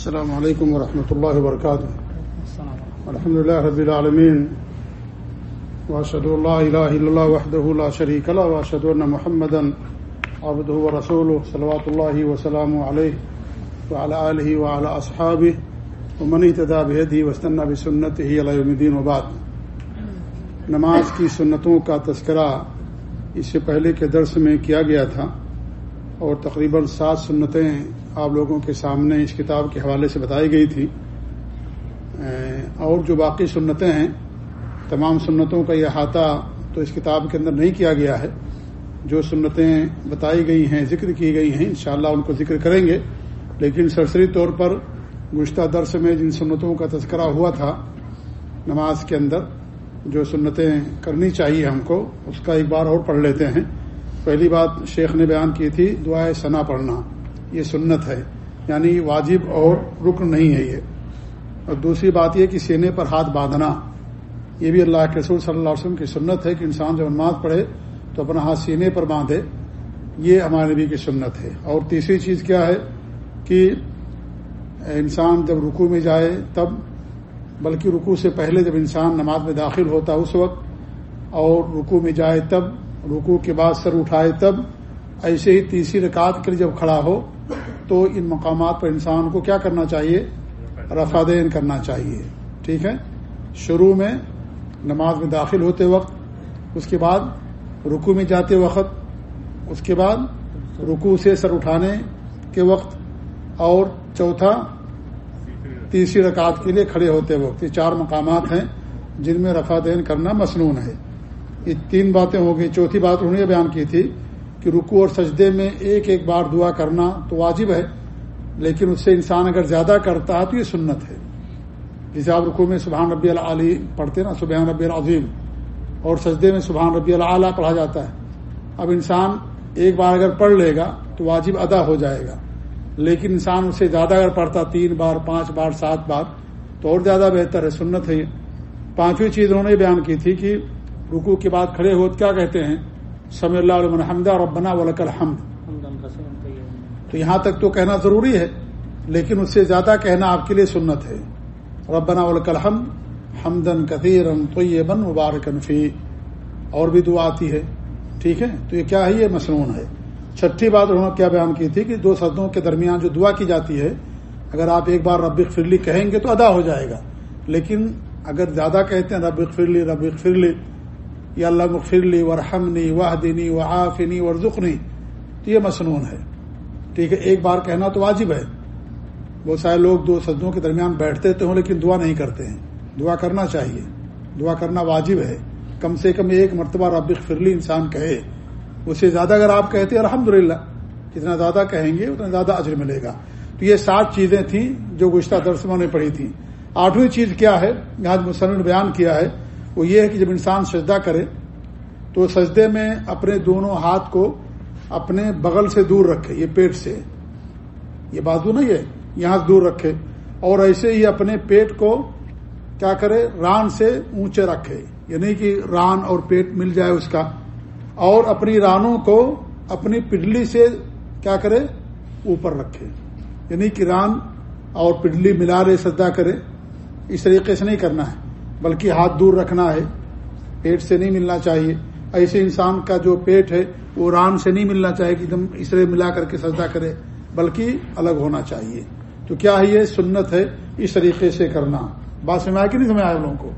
السلام علیکم ورحمۃ اللہ وبرکاتہ الحمد لله رب العالمين. واشهد ان لا اله الا الله وحده لا شريك له واشهد ان محمدا عبده ورسوله صلوات الله وسلامه عليه وعلى اله وعلى اصحابه ومن اهتدى بهديه واستنى بسنته الى يوم الدين وبعد. نماز کی سنتوں کا تذکرہ اس سے پہلے کے درس میں کیا گیا تھا۔ اور تقریباً سات سنتیں آپ لوگوں کے سامنے اس کتاب کے حوالے سے بتائی گئی تھی۔ اور جو باقی سنتیں ہیں، تمام سنتوں کا یہ احاطہ تو اس کتاب کے اندر نہیں کیا گیا ہے۔ جو سنتیں بتائی گئی ہیں، ذکر کی گئی ہیں، انشاءاللہ ان کو ذکر کریں گے۔ لیکن سرسری طور پر گزشتہ درس میں جن سنتوں کا تذکرہ ہوا تھا نماز کے اندر، جو سنتیں کرنی چاہیے ہم کو، اس کا ایک بار اور پڑھ لیتے ہیں۔ پہلی بات شیخ نے بیان کی تھی دعائیں ثنا پڑھنا، یہ سنت ہے یعنی واجب اور رکن نہیں ہے یہ۔ اور دوسری بات یہ کہ سینے پر ہاتھ باندھنا، یہ بھی اللہ کے رسول صلی اللہ علیہ وسلم کی سنت ہے کہ انسان جب نماز پڑھے تو اپنا ہاتھ سینے پر باندھے، یہ ہمارے نبی کی سنت ہے۔ اور تیسری چیز کیا ہے کہ انسان جب رکو میں جائے تب، بلکہ رکو سے پہلے جب انسان نماز میں داخل ہوتا اس وقت اور رکو میں جائے تب رکو کے بعد سر اٹھائے تب ایسے ہی تیسری رکعت کے لیے جب کھڑا ہو تو ان مقامات پر انسان کو کیا کرنا چاہیے؟ رفا دین کرنا چاہیے۔ ٹھیک ہے؟ شروع میں نماز میں داخل ہوتے وقت، اس کے بعد رکو میں جاتے وقت، اس کے بعد رکو سے سر اٹھانے کے وقت اور چوتھا تیسری رکعت کے لیے کھڑے ہوتے وقت۔ یہ چار مقامات ہیں جن میں رفا دین کرنا مصنون ہے۔ یہ تین باتیں ہو گئی چوتھی بات انہوں نے بیان کی تھی کہ رکو اور سجدے میں ایک ایک بار دعا کرنا تو واجب ہے، لیکن اس سے انسان اگر زیادہ کرتا ہے تو یہ سنت ہے۔ جسے آپ رکو میں سبحان ربی العلی پڑھتے نا، سبحان ربی العظیم، اور سجدے میں سبحان ربی العلیٰ پڑھا جاتا ہے۔ اب انسان ایک بار اگر پڑھ لے گا تو واجب ادا ہو جائے گا۔ لیکن انسان اسے زیادہ اگر پڑھتا تین بار، پانچ بار، سات بار تو اور زیادہ بہتر ہے، سنت ہے پانچویں چیز انہوں نے بیان کی تھی کہ رکو کے بعد کھڑے ہو کیا کہتے ہیں؟ سمی اللہ علیہ حمدہ اور ربنا ولک الحمد. تو یہاں تک تو کہنا ضروری ہے، لیکن اس سے زیادہ کہنا آپ کے لیے سنت ہے۔ ربنا ولک الحمد حمدن کثیر طیبا مبارکن فی۔ اور بھی دعا آتی ہے، ٹھیک ہے؟ تو یہ کیا ہے؟ یہ مصنون ہے۔ چھٹی بات انہوں نے کیا بیان کی تھی کہ دو سدوں کے درمیان جو دعا کی جاتی ہے، اگر آپ ایک بار ربق فرلی کہیں گے تو ادا ہو جائے گا۔ لیکن اگر زیادہ کہتے ہیں ربق فرلی ربق فرلی یا اللہ مغفرلی ورحمنی واہدینی و آفنی ورژنی تو یہ مصنون ہے۔ ٹھیک ہے، ایک بار کہنا تو واجب ہے۔ بہت سارے لوگ دو سجدوں کے درمیان بیٹھتے تو ہوں لیکن دعا نہیں کرتے ہیں۔ دعا کرنا چاہیے۔ دعا کرنا واجب ہے۔ کم سے کم ایک مرتبہ ربق فرلی انسان کہے۔ اس سے زیادہ اگر آپ کہتے ہیں الحمد للہ جتنا زیادہ کہیں گے، اتنا زیادہ اجر ملے گا۔ تو یہ سات چیزیں تھیں جو گزشتہ درسموں نے پڑھی تھیں۔ آٹھویں چیز کیا ہے؟ یہاں مسلم نے بیان کیا ہے۔ وہ یہ ہے کہ جب انسان سجدہ کرے تو سجدے میں اپنے دونوں ہاتھ کو اپنے بغل سے دور رکھے، یہ پیٹ سے۔ یہ بازو نہیں ہے یہاں سے دور رکھے۔ اور ایسے ہی اپنے پیٹ کو کیا کرے، ران سے اونچے رکھے۔ یعنی کہ ران اور پیٹ مل جائے اس کا۔ اور اپنی رانوں کو اپنی پڈلی سے کیا کرے، اوپر رکھے۔ یعنی کہ ران اور پڈلی ملا رہے، سجدہ کرے۔ اس طریقے سے نہیں کرنا ہے۔ بلکہ ہاتھ دور رکھنا ہے۔ پیٹ سے نہیں ملنا چاہیے۔ ایسے انسان کا جو پیٹ ہے وہ ران سے نہیں ملنا چاہیے کہ ایک دم اس طرح ملا کر کے سجدہ کرے بلکہ الگ ہونا چاہیے۔ تو کیا ہے یہ سنت ہے اس طریقے سے کرنا۔ بات سمجھ کہ نہیں سمجھ آیا لوگوں کو؟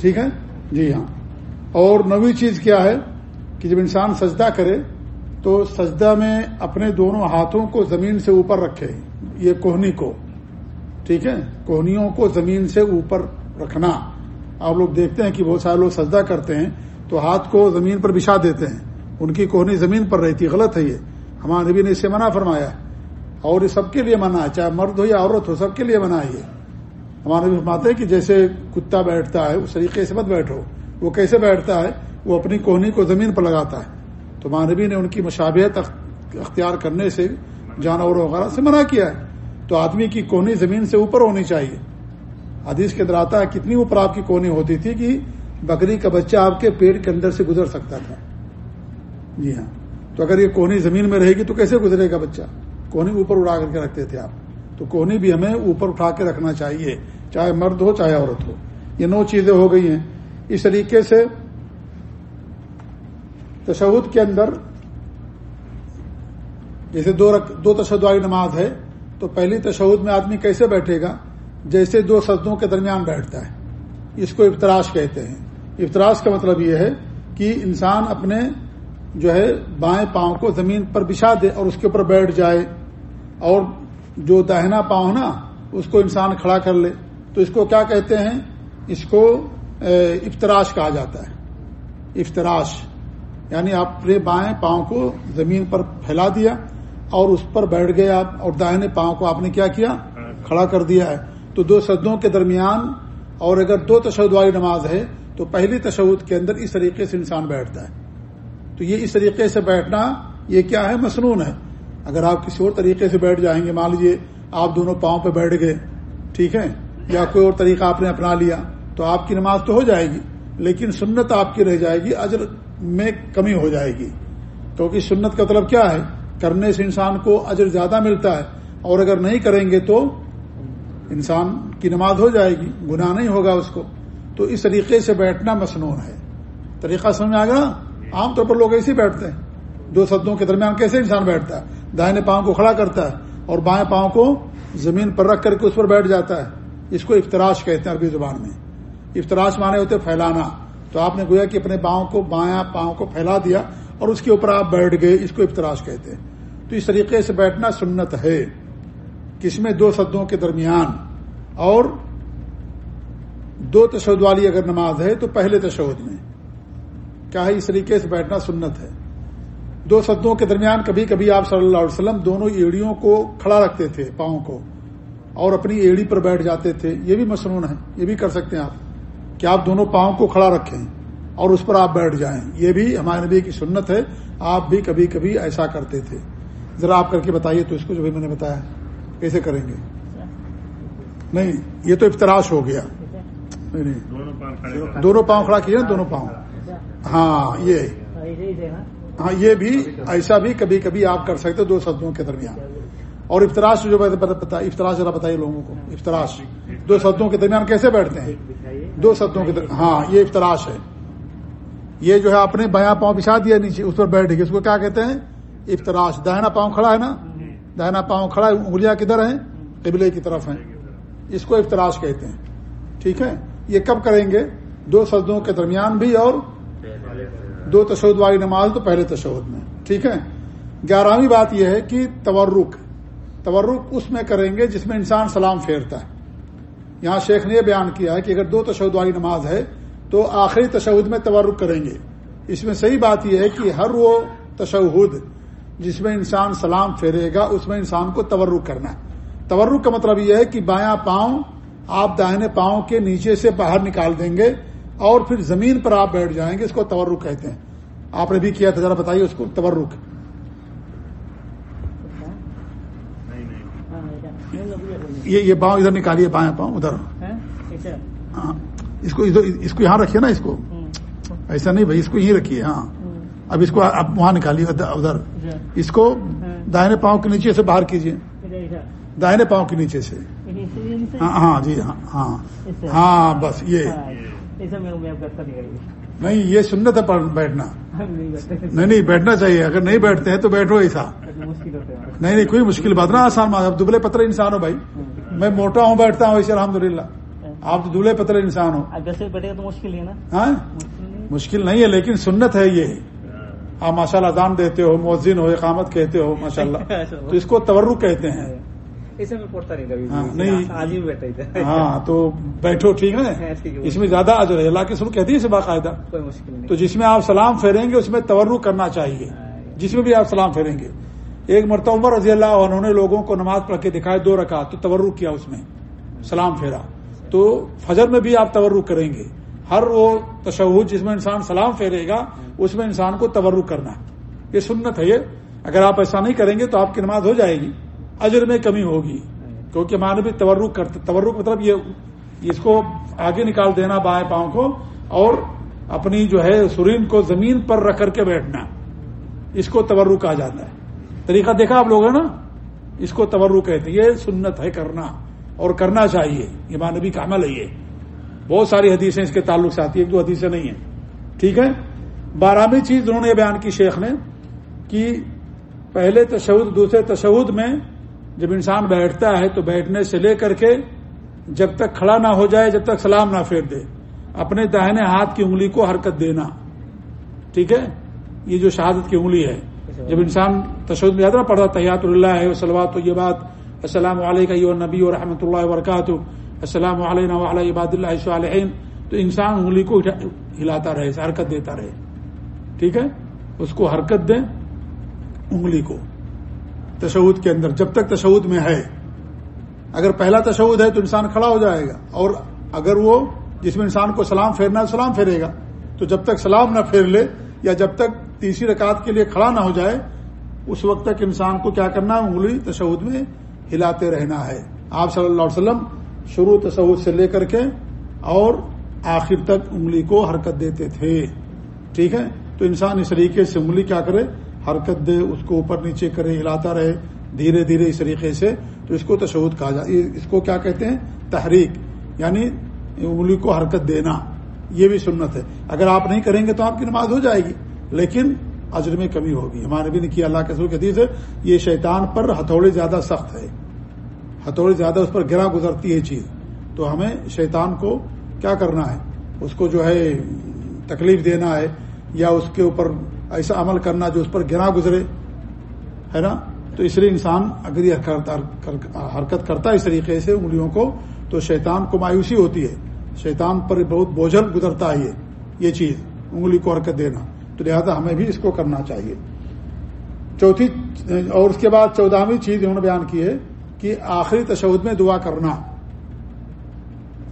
ٹھیک ہے؟ جی ہاں۔ اور نوی چیز کیا ہے کہ جب انسان سجدہ کرے تو سجدہ میں اپنے دونوں ہاتھوں کو زمین سے اوپر رکھے یہ کوہنی کو۔ ٹھیک ہے؟ کوہنیوں کو زمین سے اوپر رکھنا۔ آپ لوگ دیکھتے ہیں کہ بہت سارے لوگ سجدہ کرتے ہیں تو ہاتھ کو زمین پر بچھا دیتے ہیں۔ ان کی کوہنی زمین پر رہتی غلط ہے یہ۔ ہمارے نبی نے اسے منع فرمایا۔ اور یہ سب کے لیے منع ہے، چاہے مرد ہو یا عورت ہو، سب کے لیے منع ہے یہ۔ ہمارے نبی فرماتے ہیں کہ جیسے کتا بیٹھتا ہے، اس طریقے سے مت بیٹھو۔ وہ کیسے بیٹھتا ہے؟ وہ اپنی کوہنی کو زمین پر لگاتا ہے۔ تو ہمارے نبی نے ان کی مشابہت اختیار کرنے سے، جانوروں وغیرہ سے منع کیا ہے۔ تو آدمی کی کونی زمین سے اوپر ہونی چاہیے۔ حدیث کے اندر آتا ہے، کتنی اوپر آپ کی کونی ہوتی تھی کہ بکری کا بچہ آپ کے پیٹ کے اندر سے گزر سکتا تھا۔ جی ہاں۔ تو اگر یہ کونی زمین میں رہے گی تو کیسے گزرے گا بچہ؟ کونی اوپر اڑا کر کے رکھتے تھے آپ۔ تو کونی بھی ہمیں اوپر اٹھا کے رکھنا چاہیے، چاہے مرد ہو، چاہے عورت ہو۔ یہ نو چیزیں ہو گئی ہیں۔ اس طریقے سے تشہد کے اندر جیسے دو رک، دو تشہد نماز ہے، تو پہلی تشہد میں آدمی کیسے بیٹھے گا؟ جیسے دو سدوں کے درمیان بیٹھتا ہے۔ اس کو افطراش کہتے ہیں۔ افطراش کا مطلب یہ ہے کہ انسان اپنے جو ہے بائیں پاؤں کو زمین پر بچھا دے اور اس کے اوپر بیٹھ جائے۔ اور جو دہنا پاؤں نا اس کو انسان کھڑا کر لے۔ تو اس کو کیا کہتے ہیں؟ اس کو افطراش کہا جاتا ہے۔ افطراش یعنی آپ اپنے بائیں پاؤں کو زمین پر پھیلا دیا اور اس پر بیٹھ گئے آپ اور داہنے پاؤں کو آپ نے کیا کیا؟ کھڑا کر دیا ہے۔ تو دو سدوں کے درمیان اور اگر دو تشہد والی نماز ہے تو پہلی تشود کے اندر اس طریقے سے انسان بیٹھتا ہے۔ تو یہ اس طریقے سے بیٹھنا یہ کیا ہے؟ مصنون ہے۔ اگر آپ کسی اور طریقے سے بیٹھ جائیں گے، مان لیجیے آپ دونوں پاؤں پہ بیٹھ گئے، ٹھیک ہے؟ یا کوئی اور طریقہ آپ نے اپنا لیا، تو آپ کی نماز تو ہو جائے گی، لیکن سنت آپ کی رہ جائے گی، اجر میں کمی ہو جائے گی۔ کیونکہ سنت کا مطلب کیا ہے؟ کرنے سے انسان کو اجر زیادہ ملتا ہے اور اگر نہیں کریں گے تو انسان کی نماز ہو جائے گی، گناہ نہیں ہوگا اس کو۔ تو اس طریقے سے بیٹھنا مصنون ہے۔ طریقہ سمجھ میں آ گیا؟ عام طور پر لوگ ایسے ہی بیٹھتے ہیں۔ دو سدوں کے درمیان کیسے انسان بیٹھتا ہے؟ دائنے پاؤں کو کھڑا کرتا ہے اور بائیں پاؤں کو زمین پر رکھ کر کے اس پر بیٹھ جاتا ہے۔ اس کو افطراش کہتے ہیں عربی زبان میں۔ افطراش مانے ہوتے پھیلانا۔ تو آپ نے گویا کہ اپنے پاؤں کو، بایاں پاؤں کو پھیلا دیا اور اس کے اوپر آپ بیٹھ گئے، اس کو افطراش کہتے ہیں۔ تو اس طریقے سے بیٹھنا سنت ہے۔ کس میں دو سدوں کے درمیان اور دو تشہد والی اگر نماز ہے تو پہلے تشہد میں۔ کیا ہے اس طریقے سے بیٹھنا سنت ہے؟ دو سدوں کے درمیان کبھی کبھی آپ صلی اللہ علیہ وسلم دونوں ایڑیوں کو کھڑا رکھتے تھے پاؤں کو اور اپنی ایڑی پر بیٹھ جاتے تھے۔ یہ بھی مصنون ہے، یہ بھی کر سکتے ہیں آپ کہ آپ دونوں پاؤں کو کھڑا رکھیں اور اس پر آپ بیٹھ جائیں۔ یہ بھی ہمارے نبی کی سنت ہے، آپ بھی کبھی کبھی ایسا کرتے تھے۔ ذرا آپ کر کے بتائیے تو اس کو جو بھی میں نے بتایا۔ کیسے کریں گے۔ نہیں یہ تو افطراش ہو گیا۔ نہیں نہیں۔ دونوں پاؤں کھڑا کیے نا دونوں پاؤں۔ ہاں یہ۔ ہاں یہ بھی ایسا بھی کبھی کبھی آپ کر سکتے دو سدوں کے درمیان۔ اور افطراش جو افطراش ذرا بتائیے لوگوں کو۔ افطراش دو سدوں کے درمیان کیسے بیٹھتے ہیں؟ دو سدوں کے ہاں یہ افطراش ہے۔ یہ جو ہے اپنے بیاں پاؤں بچھا دیا نیچے اس پر بیٹھ گئے اس کو کیا کہتے ہیں؟ افطراش دہنا پاؤں کھڑا ہے نا؟ دہنا پاؤں کھڑا ہے، انگلیاں کدھر ہیں؟ قبلے کی طرف ہیں۔ اس کو افطراش کہتے ہیں۔ ٹھیک ہے؟ یہ کب کریں گے؟ دو سجدوں کے درمیان بھی اور دو تشود والی نماز تو پہلے تشود میں۔ ٹھیک ہے؟ گیارہویں بات یہ ہے کہ تورک تورک اس میں کریں گے جس میں انسان سلام پھیرتا ہے۔ یہاں شیخ نے یہ بیان کیا ہے کہ اگر دو تشود والی نماز ہے تو آخری تشود میں تورک کریں گے۔ اس میں صحیح بات یہ ہے کہ ہر وہ تشہد جس میں انسان سلام پھیرے گا اس میں انسان کو تورک کرنا ہے۔ تورک کا مطلب یہ ہے کہ بایاں پاؤں آپ داہنے پاؤں کے نیچے سے باہر نکال دیں گے اور پھر زمین پر آپ بیٹھ جائیں گے اس کو تورک کہتے ہیں۔ آپ نے بھی کیا تھا ذرا بتائیے اس کو تورک۔ یہ یہ باؤں ادھر نکالیے بایاں پاؤں ادھر۔ ہاں۔ اس کو اس کو یہاں رکھیے نا اس کو۔ ایسا نہیں بھائی اس کو یہیں رکھیے ہاں۔ اب اس کو اب وہاں نکالیے ادھر اس کو داہنے پاؤں کے نیچے سے باہر کیجیے داہنے پاؤں کے نیچے سے۔ ہاں ہاں جی ہاں ہاں۔ ہاں بس یہ۔ نہیں یہ سنت ہے بیٹھنا۔ نہیں نہیں بیٹھنا چاہیے۔ اگر نہیں بیٹھتے ہیں تو بیٹھو ایسا۔ نہیں نہیں کوئی مشکل بات نا آسان بات دبلے پتھر انسان ہو بھائی۔ میں موٹا ہوں بیٹھتا ہوں ایسے الحمد للہ آپ تو دبلے پتھر انسان ہو۔ تو مشکل ہے نا۔ ہاں؟ مشکل نہیں ہے لیکن سنت ہے یہ۔ آپ ماشاء اللہ دان دیتے ہو مؤذن ہو اقامت کہتے ہو ماشاء اللہ تو اس کو تورک کہتے ہیں۔ نہیں۔ ہاں تو بیٹھو ٹھیک ہے اس میں زیادہ آج اللہ کے سر کہتی ہے باقاعدہ۔ تو جس میں آپ سلام پھیریں گے اس میں تورک کرنا چاہیے۔ جس میں بھی آپ سلام پھیریں گے۔ ایک مرتبہ رضی اللہ انہوں نے لوگوں کو نماز پڑھ کے دکھائے دو رکھا تو تورک کیا اس میں؟ سلام پھیرا۔ تو فجر میں بھی آپ تورک کریں گے۔ ہر وہ تشہد جس میں انسان سلام پھیرے گا، اس میں انسان کو تورک کرنا یہ سنت ہے۔ یہ اگر آپ ایسا نہیں کریں گے تو آپ کی نماز ہو جائے گی، اجر میں کمی ہوگی۔ کیونکہ ماں بھی تورک کرتے تورک مطلب یہ، اس کو آگے نکال دینا بائیں پاؤں کو اور اپنی جو ہے سرین کو زمین پر رکھ کر کے بیٹھنا۔ اس کو تورک کہا جاتا ہے۔ طریقہ دیکھا آپ لوگوں نا؟ اس کو تورو کہتے ہیں۔ یہ سنت ہے، کرنا اور کرنا چاہیے۔ یہ مانوی کا عمل ہے یہ۔ بہت ساری حدیثیں اس کے تعلق سے آتی ہیں دو حدیثیں نہیں ہیں۔ ٹھیک ہے؟ بارہویں چیز انہوں نے بیان کی شیخ نے کہ پہلے تشود دوسرے تشود میں جب انسان بیٹھتا ہے تو بیٹھنے سے لے کر کے جب تک کھڑا نہ ہو جائے، جب تک سلام نہ پھیر دے۔ اپنے داہنے ہاتھ کی انگلی کو حرکت دینا۔ ٹھیک ہے؟ یہ جو شہادت کی انگلی ہے۔ جب انسان تشود میں زیادہ پڑھتا تیات اللہ ہے سلوات یہ بات السلام علیکم نبی و رحمۃ اللہ وبرکاتہ۔ السلام علیہ عباد اللہ علیہ تو انسان انگلی کو ہلاتا رہے حرکت دیتا رہے۔ ٹھیک ہے؟ اس کو حرکت دیں انگلی کو۔ تشود کے اندر، جب تک تشود میں ہے۔ اگر پہلا تشود ہے تو انسان کھڑا ہو جائے گا۔ اور اگر وہ جس میں انسان کو سلام پھیرنا ہے، سلام پھیرے گا۔ تو جب تک سلام نہ پھیر لے یا جب تک تیسری رکعت کے لیے کھڑا نہ ہو جائے، اس وقت تک انسان کو کیا کرنا ہے؟ انگلی تشود میں ہلاتے رہنا ہے۔ آپ صلی اللہ علیہ وسلم شروع تصور سے لے کر کے اور آخر تک انگلی کو حرکت دیتے تھے۔ ٹھیک ہے؟ تو انسان اس طریقے سے انگلی کیا کرے؟ حرکت دے، اس کو اوپر نیچے کرے، ہلاتا رہے، دھیرے دھیرے اس طریقے سے۔ تو اس کو تشود کہا جائے اس کو کیا کہتے ہیں؟ تحریک یعنی انگلی کو حرکت دینا۔ یہ بھی سنت ہے۔ اگر آپ نہیں کریں گے تو آپ کی نماز ہو جائے گی، لیکن اجر میں کمی ہوگی۔ ہمارے بھی نے کیا، اللہ کے سر کے حدیث ہے، یہ شیطان پر ہتھوڑی زیادہ سخت ہے۔ ہتھوڑی زیادہ اس پر گرا گزرتی ہے چیز، تو ہمیں شیطان کو کیا کرنا ہے؟ اس کو جو ہے تکلیف دینا ہے، یا اس کے اوپر ایسا عمل کرنا جو اس پر گرا گزرے؟ ہے نا؟ تو اس لیے انسان اگر یہ حرکت کرتا ہے اس طریقے سے انگلیوں کو، تو شیطان کو مایوسی ہوتی ہے۔ شیطان پر بہت بوجھل گزرتا ہے یہ چیز، انگلی کو حرکت دینا۔ تو لہٰذا ہمیں بھی اس کو کرنا چاہیے۔ چوتھی اور اس کے بعد چودہویں چیز انہوں نے بیان کی ہے کہ آخری تشود میں دعا کرنا۔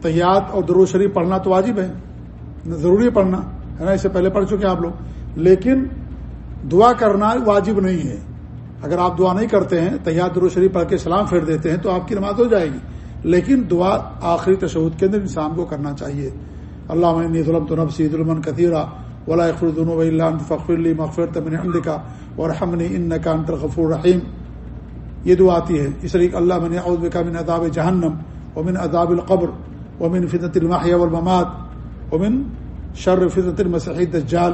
تیات اور درو شریف پڑھنا تو واجب ہے، ضروری پڑھنا، ہے نا؟ اس سے پہلے پڑھ چکے آپ لوگ۔ لیکن دعا کرنا واجب نہیں ہے۔ اگر آپ دعا نہیں کرتے ہیں تیات درو شریف پڑھ کے سلام پھیر دیتے ہیں، تو آپ کی نماز ہو جائے گی۔ لیکن دعا آخری تشود کے اندر انسان کو کرنا چاہیے۔ اللہ ظلم تو نفسی ظلم کثیرہ ولا اخردن فخر علی مغفر تمن عمد کا اور ہمنی ان کا انتر غفور رحیم یہ دعا آتی ہے۔ اس لیے اللہ من اعوذ کا من اداب جہنم، ومن اداب القبر، ومن فطرت الماحیہ والمماد ومن شر فطرت المسیح دجال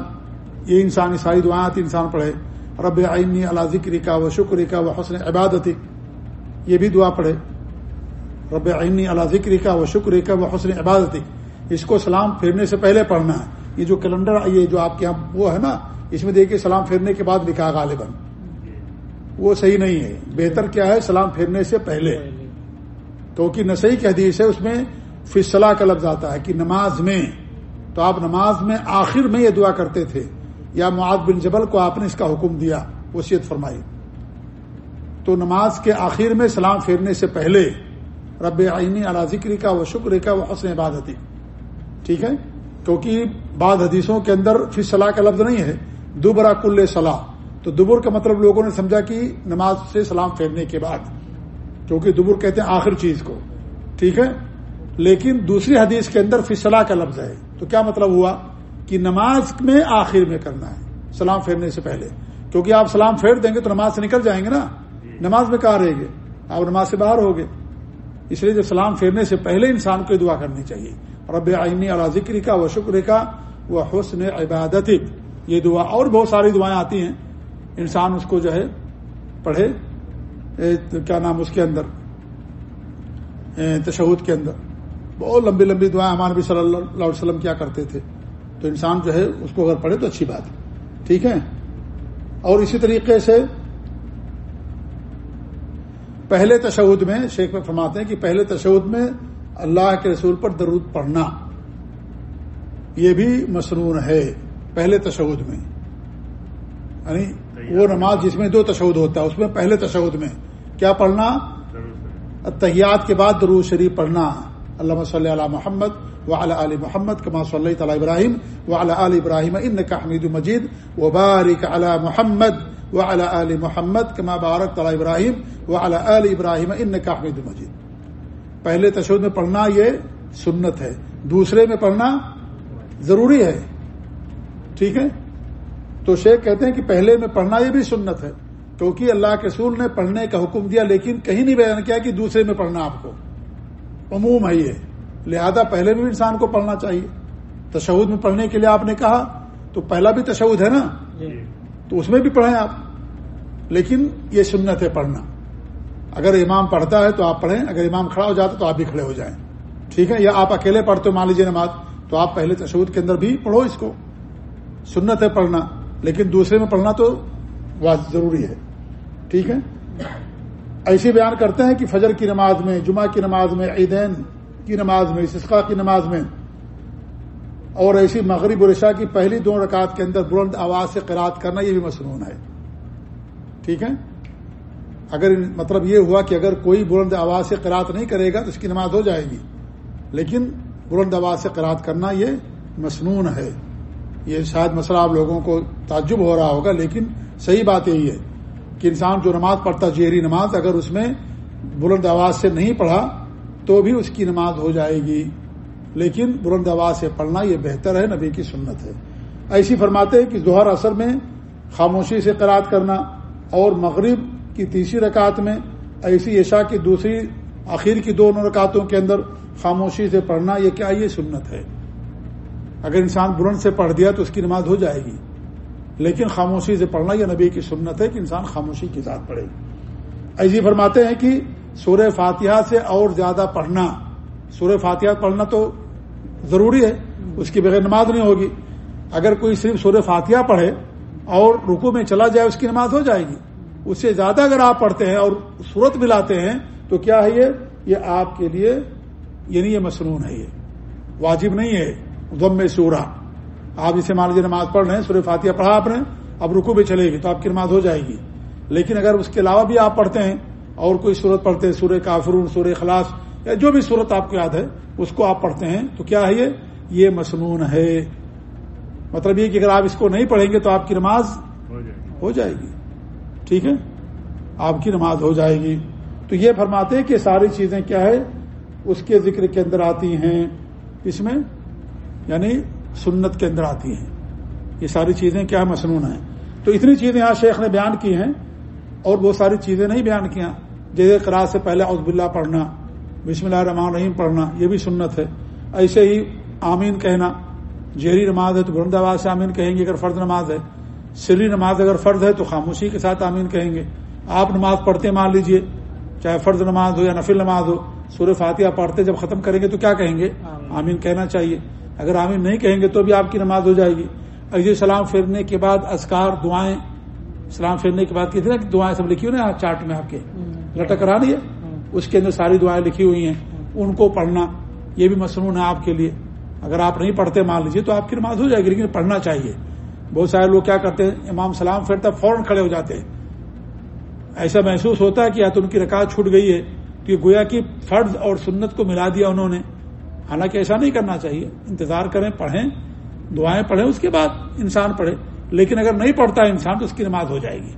یہ انسانی ساری دعائیں انسان پڑھے۔ رب عینی اللہ ذکر کا و شکر کا و حسن عبادت یہ بھی دعا پڑھے۔ رب عینی اللہ ذکر کا و شکر کا و حسن عبادت اس کو سلام پھیرنے سے پہلے پڑھنا ہے۔ یہ جو کیلنڈر یہ جو آپ کے یہاں وہ ہے نا، اس میں دیکھیے سلام پھیرنے کے بعد لکھا غالباً۔ وہ صحیح نہیں ہے۔ بہتر کیا ہے سلام پھیرنے سے پہلے۔ کیونکہ نسائی کی حدیث ہے، اس میں فصلاح کا لفظ آتا ہے کہ نماز میں۔ تو آپ نماز میں آخر میں یہ دعا کرتے تھے۔ یا معاذ بن جبل کو آپ نے اس کا حکم دیا، وصیت فرمائی۔ تو نماز کے آخر میں سلام پھیرنے سے پہلے رب عینی اللہ ذکری کا وہ شکر کا وہ حسن عبادتی۔ ٹھیک ہے؟ کیونکہ بعض حدیثوں کے اندر فی صلاح کا لفظ نہیں ہے۔ دوبرا کل صلاح۔ تو دبر کا مطلب لوگوں نے سمجھا کہ نماز سے سلام پھیرنے کے بعد، کیونکہ دبر کہتے ہیں آخر چیز کو، ٹھیک ہے؟ لیکن دوسری حدیث کے اندر فی کا لفظ ہے۔ تو کیا مطلب ہوا؟ کہ نماز میں آخر میں کرنا ہے، سلام پھیرنے سے پہلے۔ کیونکہ آپ سلام پھیر دیں گے تو نماز سے نکل جائیں گے نا؟ نماز میں کہاں رہے گے؟ آپ نماز سے باہر ہوگے۔ اس لیے جب سلام پھیرنے سے پہلے انسان کو دعا کرنی چاہیے۔ رب آئینی اللہ ذکر کا وہ شکر کا وہ حسن عبادت یہ دعا اور بہت ساری دعائیں آتی ہیں۔ انسان اس کو جو ہے پڑھے کیا نام اس کے اندر؟ تشہد کے اندر۔ بہت لمبی لمبی دعائیں ہمارے بھی صلی اللہ علیہ وسلم کیا کرتے تھے۔ تو انسان جو ہے اس کو اگر پڑھے تو اچھی بات ہے۔ ٹھیک ہے؟ اور اسی طریقے سے پہلے تشود میں شیخ میں فرماتے ہیں کہ پہلے تشود میں اللہ کے رسول پر درود پڑھنا۔ یہ بھی مصنون ہے، پہلے تشود میں۔ یعنی وہ نماز جس میں دو تشود ہوتا ہے، اس میں پہلے تشود میں۔ کیا پڑھنا؟ تحیات کے بعد درود شریف پڑھنا۔ اللہ صلی علی محمد و علی محمد کما صلی اللہ تعالی ابراہیم و علی ابراہیم ان کا حمید مجید و بارک علی محمد و علی محمد کما بارک تعالی ابراہیم و علی ابراہیم ان کا حمید مجید۔ پہلے تشود میں پڑھنا یہ سنت ہے۔ دوسرے میں پڑھنا ضروری ہے۔ ٹھیک ہے؟ تو شیخ کہتے ہیں کہ پہلے میں پڑھنا یہ بھی سنت ہے کیونکہ اللہ کے رسول نے پڑھنے کا حکم دیا لیکن کہیں نہیں بیان کیا کہ دوسرے میں پڑھنا آپ کو۔ عموم ہے یہ۔ لہذا پہلے بھی انسان کو پڑھنا چاہیے۔ تشہد میں پڑھنے کے لیے آپ نے کہا تو پہلا بھی تشہد ہے نا؟ تو اس میں بھی پڑھیں آپ۔ لیکن یہ سنت ہے پڑھنا۔ اگر امام پڑھتا ہے تو آپ پڑھیں اگر امام کھڑا ہو جاتا تو آپ بھی کھڑے ہو جائیں۔ ٹھیک ہے یا آپ اکیلے پڑھتے ہو مان لیجیے نماز تو آپ پہلے تشود کے اندر بھی پڑھو اس کو۔ سنت ہے پڑھنا۔ لیکن دوسرے میں پڑھنا تو ضروری ہے۔ ٹھیک ہے؟ ایسے بیان کرتے ہیں کہ فجر کی نماز میں، جمعہ کی نماز میں، عیدین کی نماز میں سسقا کی نماز میں، اور ایسی مغرب الرشا کی پہلی دو رکعت کے اندر بلند آواز سے قرات کرنا یہ بھی مصنون ہے۔ ٹھیک ہے؟ اگر مطلب یہ ہوا کہ اگر کوئی بلند آواز سے قرات نہیں کرے گا تو اس کی نماز ہو جائے گی۔ لیکن بلند آواز سے قرات کرنا یہ مصنون ہے۔ یہ شاید مسئلہ آپ لوگوں کو تعجب ہو رہا ہوگا، لیکن صحیح بات یہی ہے کہ انسان جو نماز پڑھتا جہری نماز، اگر اس میں بلند آواز سے نہیں پڑھا، تو بھی اس کی نماز ہو جائے گی۔ لیکن بلند آواز سے پڑھنا یہ بہتر ہے، نبی کی سنت ہے۔ ایسی فرماتے ہیں کہ ظہر اثر میں خاموشی سے قرات کرنا اور مغرب کی تیسری رکعت میں ایسی عشاء کی دوسری، آخر کی دونوں رکعتوں کے اندر خاموشی سے پڑھنا، یہ کیا یہ سنت ہے؟ اگر انسان بلند سے پڑھ دیا تو اس کی نماز ہو جائے گی۔ لیکن خاموشی سے پڑھنا یہ نبی کی سنت ہے کہ انسان خاموشی کے ساتھ پڑھے۔ ایسی فرماتے ہیں کہ سورہ فاتحہ سے اور زیادہ پڑھنا، سورہ فاتحہ پڑھنا تو ضروری ہے، اس کی بغیر نماز نہیں ہوگی۔ اگر کوئی صرف سورہ فاتحہ پڑھے اور رکو میں چلا جائے، اس کی نماز ہو جائے گی۔ اس سے زیادہ اگر آپ پڑھتے ہیں اور صورت ملاتے ہیں تو کیا ہے یہ؟ یہ آپ کے لیے یعنی یہ مصنون ہے یہ۔ واجب نہیں ہے۔ غم میں سورا آپ اسے مان لیجیے نماز پڑھ رہے ہیں، سورہ فاتحہ پڑھا آپ نے، اب رکو بھی چلے گی تو آپ کی نماز ہو جائے گی۔ لیکن اگر اس کے علاوہ بھی آپ پڑھتے ہیں، اور کوئی صورت پڑھتے ہیں، سورہ کافرون، سورہ خلاص یا جو بھی صورت آپ کو یاد ہے، اس کو آپ پڑھتے ہیں، تو کیا ہے یہ؟ یہ مصنون ہے۔ مطلب یہ کہ اگر آپ اس کو نہیں پڑھیں گے تو آپ کی نماز ہو جائے گی۔ ٹھیک ہے؟ آپ کی نماز ہو جائے گی۔ تو یہ فرماتے ہیں کہ ساری چیزیں کیا ہے؟ اس کے ذکر کے اندر آتی ہیں۔ اس میں یعنی سنت کے اندر آتی ہیں۔ یہ ساری چیزیں کیا مصنون ہیں؟ تو اتنی چیزیں یہاں شیخ نے بیان کی ہیں اور وہ ساری چیزیں نہیں بیان کیا۔ جیسے قرآن سے پہلے عزب اللہ پڑھنا بسم اللہ الرحمن الرحیم پڑھنا یہ بھی سنت ہے۔ ایسے ہی آمین کہنا جہری نماز ہے تو بلند آواز سے آمین کہیں گے اگر فرد نماز ہے۔ سری نماز اگر فرض ہے تو خاموشی کے ساتھ آمین کہیں گے۔ آپ نماز پڑھتے مان لیجیے چاہے فرض نماز ہو یا نفل نماز ہو سورہ فاتحہ پڑھتے جب ختم کریں گے تو کیا کہیں گے؟ آمین کہنا چاہیے۔ اگر آمین نہیں کہیں گے تو بھی آپ کی نماز ہو جائے گی۔ اجی سلام پھیرنے کے بعد اسکار دعائیں۔ سلام پھیرنے کے بعد کتنے دعائیں سب لکھی ہوئی نا چارٹ میں آپ کے؟ لٹک رہا نہیں ہے؟ اس کے اندر ساری دعائیں لکھی ہوئی ہیں۔ ان کو پڑھنا یہ بھی مصنون ہے آپ کے لیے۔ اگر آپ نہیں پڑھتے مان لیجیے تو آپ کی نماز ہو جائے گی لیکن پڑھنا چاہیے۔ بہت سارے لوگ کیا کرتے ہیں؟ امام سلام پھرتا فوراً کھڑے ہو جاتے ہیں۔ ایسا محسوس ہوتا ہے کہ یا تو ان کی رکعت چھوٹ گئی ہے کہ گویا کی فرض اور سنت کو ملا دیا انہوں نے۔ حالانکہ ایسا نہیں کرنا چاہیے۔ انتظار کریں، پڑھیں، دعائیں پڑھیں، اس کے بعد انسان پڑھے۔ لیکن اگر نہیں پڑھتا ہے انسان تو اس کی نماز ہو جائے گی۔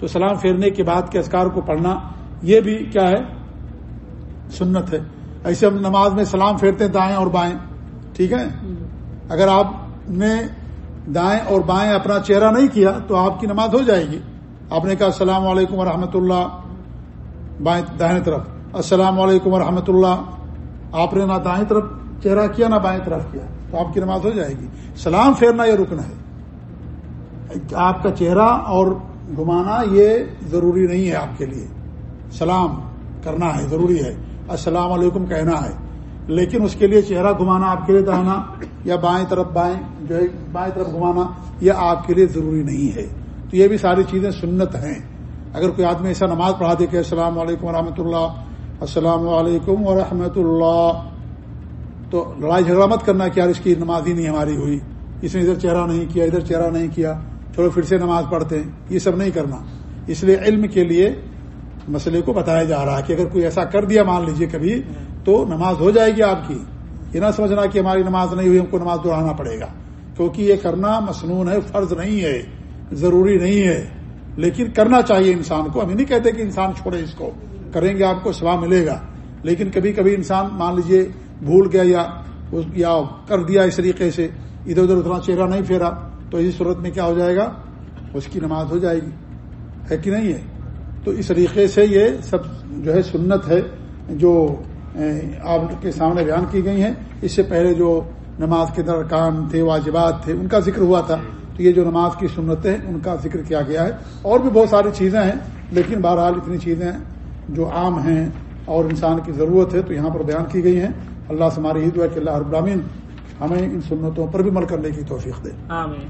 تو سلام پھیرنے کے بعد کے اسکار کو پڑھنا، یہ بھی کیا ہے؟ سنت ہے۔ ایسے ہم نماز میں سلام پھیرتے ہیں، دائیں اور بائیں۔ ٹھیک ہے؟ اگر آپ نے دائیں اور بائیں اپنا چہرہ نہیں کیا تو آپ کی نماز ہو جائے گی۔ آپ نے کہا، السلام علیکم ورحمۃ اللہ۔ بائیں، دائیں طرف۔ السلام علیکم ورحمۃ اللہ۔ آپ نے نہ دائیں طرف چہرہ کیا، نہ بائیں طرف کیا، تو آپ کی نماز ہو جائے گی۔ سلام پھیرنا یہ رکن ہے۔ آپ کا چہرہ اور گھمانا یہ ضروری نہیں ہے آپ کے لیے۔ سلام کرنا ہے، ضروری ہے۔ السلام علیکم کہنا ہے۔ لیکن اس کے لیے چہرہ گھمانا آپ کے لیے دہنا یا بائیں طرف بائیں، جو ہے، بائیں طرف گھمانا یہ آپ کے لیے ضروری نہیں ہے۔ تو یہ بھی ساری چیزیں سنت ہیں۔ اگر کوئی آدمی ایسا نماز پڑھا دے کہ السلام علیکم ورحمۃ اللہ السلام علیکم ورحمۃ اللہ۔ تو لڑائی جھگڑا مت کرنا کہ یار اس کی نماز ہی نہیں ہماری ہوئی۔ اس نے ادھر چہرہ نہیں کیا، ادھر چہرہ نہیں کیا۔ چلو پھر سے نماز پڑھتے ہیں۔ یہ سب نہیں کرنا۔ اس لیے علم کے لیے مسئلے کو بتایا جا رہا ہے کہ اگر کوئی ایسا کر دیا، مان لیجیے کبھی، تو نماز ہو جائے گی آپ کی۔ یہ نہ سمجھنا کہ ہماری نماز نہیں ہوئی، ہم کو نماز دہرانا پڑے گا۔ کیونکہ یہ کرنا مصنون ہے، فرض نہیں ہے، ضروری نہیں ہے۔ لیکن کرنا چاہیے انسان کو۔ ہم نہیں کہتے کہ انسان چھوڑے اس کو۔ کریں گے، آپ کو سوا ملے گا۔ لیکن کبھی کبھی انسان مان لیجیے بھول گیا یا یا کر دیا اس طریقے سے ادھر ادھر اتنا چہرہ نہیں پھیرا، تو اسی صورت میں کیا ہو جائے گا؟ اس کی نماز ہو جائے گی۔ ہے کہ نہیں ہے؟ تو اس طریقے سے یہ سب جو ہے سنت ہے، جو آپ کے سامنے بیان کی گئی ہیں۔ اس سے پہلے جو نماز کے درکان تھے، واجبات تھے، ان کا ذکر ہوا تھا۔ تو یہ جو نماز کی سنتیں ہیں ان کا ذکر کیا گیا ہے۔ اور بھی بہت ساری چیزیں ہیں، لیکن بہرحال اتنی چیزیں جو عام ہیں اور انسان کی ضرورت ہے تو یہاں پر بیان کی گئی ہیں۔ اللہ سے ہماری عید ہے کہ اللہ ابرامین ہمیں ان سنتوں پر بھی عمل کرنے کی توفیق دے۔ آمین۔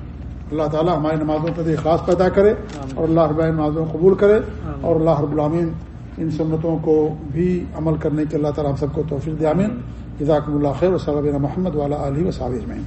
اللہ تعالیٰ ہمارے نمازوں پر اخلاص پیدا کرے اور اللہ رب نمازوں کو قبول کرے اور اللہ رب العامین ان سنتوں کو بھی عمل کرنے کے اللہ تعالیٰ ہم سب کو توفیق دے۔ امین جزاکم اللہ خیر۔ و صلی محمد والا علیہ و صابر میں